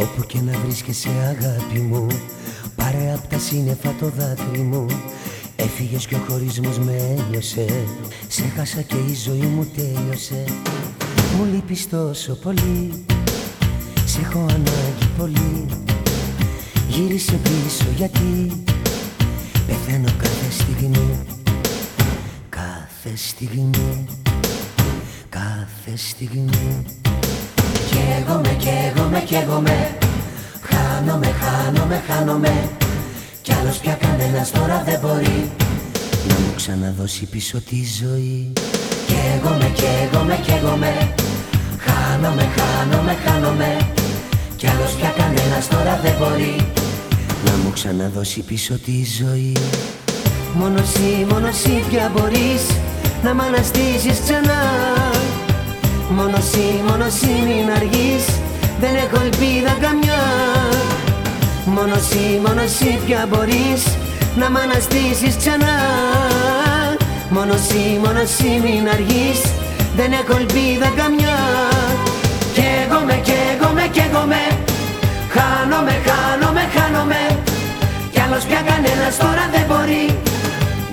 Όπου και να βρίσκεσαι αγάπη μου Πάρε απ' τα σύννεφα το δάκρυ μου. Έφυγες και ο χωρισμός με ένιωσε Σε χάσα και η ζωή μου τέλειωσε. Μου λείπεις τόσο πολύ Σε έχω ανάγκη πολύ. Γύρισε πίσω γιατί Πεθαίνω κάθε στιγμή Κάθε στιγμή Κάθε στιγμή Καίγομαι, καίγομαι, καίγομαι. Χάνομαι, χάνομαι, χάνομαι. Κι άλλος πια κανένας τώρα δεν μπορεί Να μου ξαναδώσει πίσω τη ζωή. Καίγομαι, καίγομαι, καίγομαι. Χάνομαι, χάνομαι, χάνομαι. Κι άλλος πια κανένας τώρα δεν μπορεί Να μου ξαναδώσει πίσω τη ζωή. Μόνος εσύ, μόνος εσύ πια μπορείς Να μ' αναστήσεις ξανά Μόνο εσύ, μόνο εσύ μην αργείς. Δεν έχω ελπίδα καμιά. Μόνο εσύ, μόνο εσύ πια μπορείς Να μ' αναστήσεις ξανά. Μόνο εσύ, μόνο εσύ μην αργείς. Δεν έχω ελπίδα καμιά. Κι εγώ με, κι εγώ με, κι εγώ με. Χάνομαι, χάνομαι, χάνομαι. Κι άλλος πια κανένας τώρα δεν μπορεί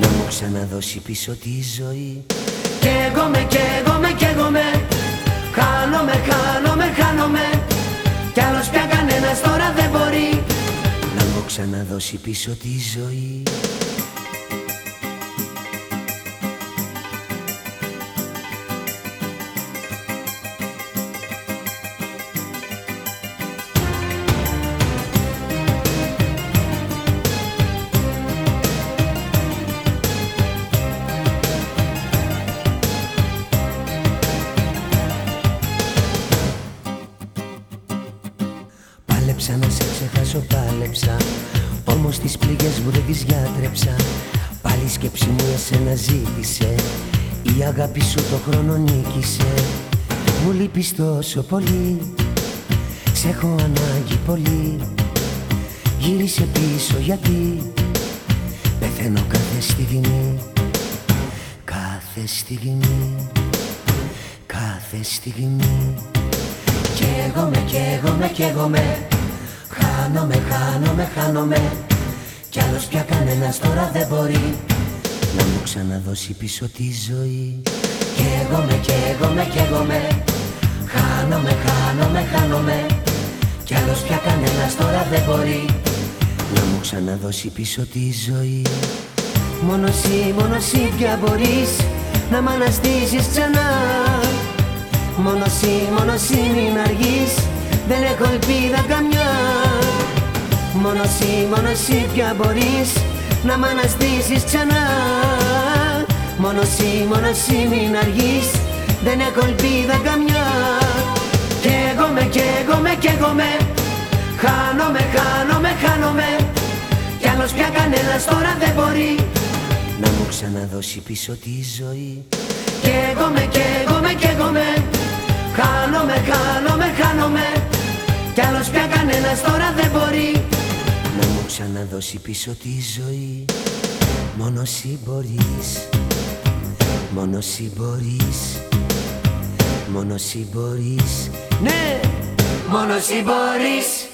Να μου ξαναδώσει πίσω τη ζωή. Κι εγώ με, Χάνομαι, χάνομαι, χάνομαι. Κι άλλος πια κανένας τώρα δεν μπορεί Να μου ξαναδώσει πίσω τη ζωή Πάλεψα να σε ξεχάσω, πάλεψα Όμως τις πληγές μου δεν τις γιατρέψα. Πάλι η σκέψη μου εσένα ζήτησε. Η αγάπη σου το χρόνο νίκησε. Μου λείπεις τόσο πολύ. Σε έχω ανάγκη πολύ. Γύρισε πίσω γιατί Πεθαίνω κάθε στιγμή. Κάθε στιγμή. Κάθε στιγμή. Καίγομαι, καίγομαι, καίγομαι Χάνομαι, χάνομαι, χάνομαι. Κι άλλος πια κανένας τώρα δεν μπορεί Να μου ξαναδώσει πίσω τη ζωή. Καίγομαι, καίγομαι, καίγομαι Χάνομαι, χάνομαι, χάνομαι. Κι άλλος πια κανένας τώρα δεν μπορεί Να μου ξαναδώσει πίσω τη ζωή. Μόνος εσύ, μόνος εσύ πια μπορείς Να μ' αναστήσεις ξανά. Μόνος εσύ, μόνος εσύ μην αργείς. Δεν έχω ελπίδα καμιά Μόνο εσύ, μόνος εσύ πια μπορείς Να μ' αναστήσεις ξανά. Μόνος εσύ, μόνος εσύ μην αργείς Δεν έχω ελπίδα καμιά. Κι εγώ με, κι εγώ με, κι εγώ με Χάνομαι, χάνομαι, χάνομαι. Κι άλλος πια κανένας τώρα δεν μπορεί Να μου ξαναδώσει πίσω τη ζωή. Κι εγώ με, κι εγώ με, κι εγώ με Χάνομαι, χάνομαι, χάνομαι. Κι άλλος πια κανένας τώρα δεν μπορεί Να μου ξαναδώσει πίσω τη ζωή. Μόνο εσύ μπορείς. Μόνο εσύ μπορείς. Μόνο εσύ μπορείς. Ναι. Μόνο εσύ μπορείς